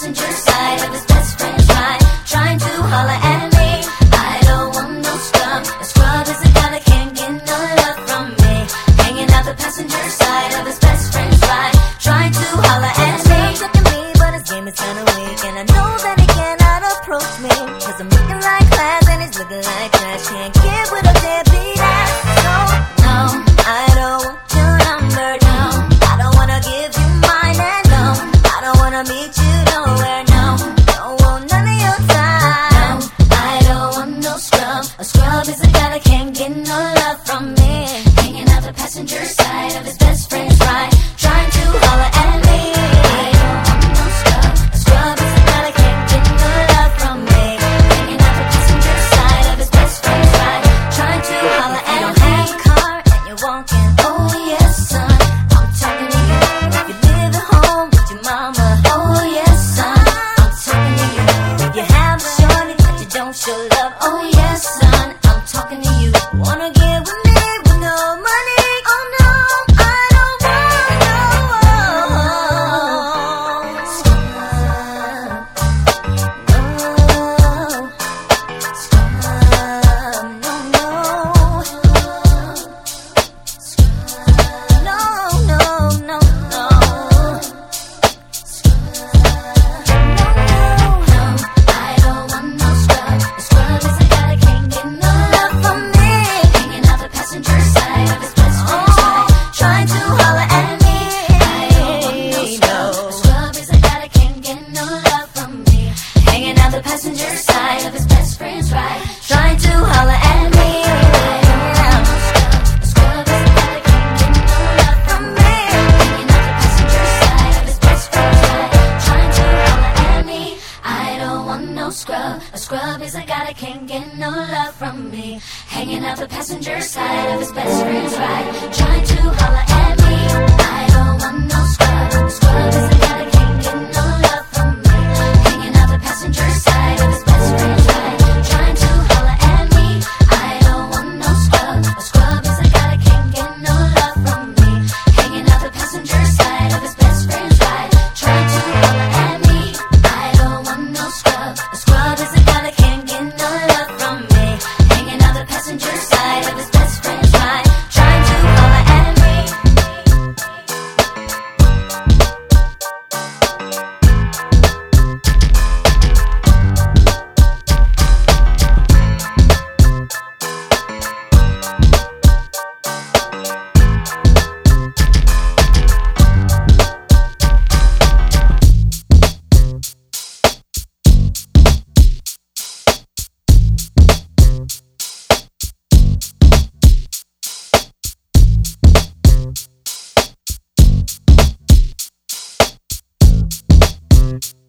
passenger side of his best friend's ride, trying to holler at me. I don't want no scrub. A scrub is a guy that can't get no love from me. Hanging out the passenger side of his best friend's ride, trying to holler at me. Look at me, but his game is kinda weak, and I know that he cannot approach me. Cause I'm looking like class and he's looking like trash. Can't can't get no love from me. Hanging out the passenger side of his best friend's ride, trying to holler at me. Don't want no scrub. Scrub is can't get no love from me. Hanging out the passenger side of his best friend's ride, trying to holler at me. Don't have a car and you're walking. Oh yes, son. I'm talking to you. You live at home with your mama. Oh yes, son. I'm talking to you. You have a shorty, but you don't show love. Oh. scrub. A scrub is a guy that can't get no love from me. Hanging out the passenger side of his best friend's ride. Mm-hmm.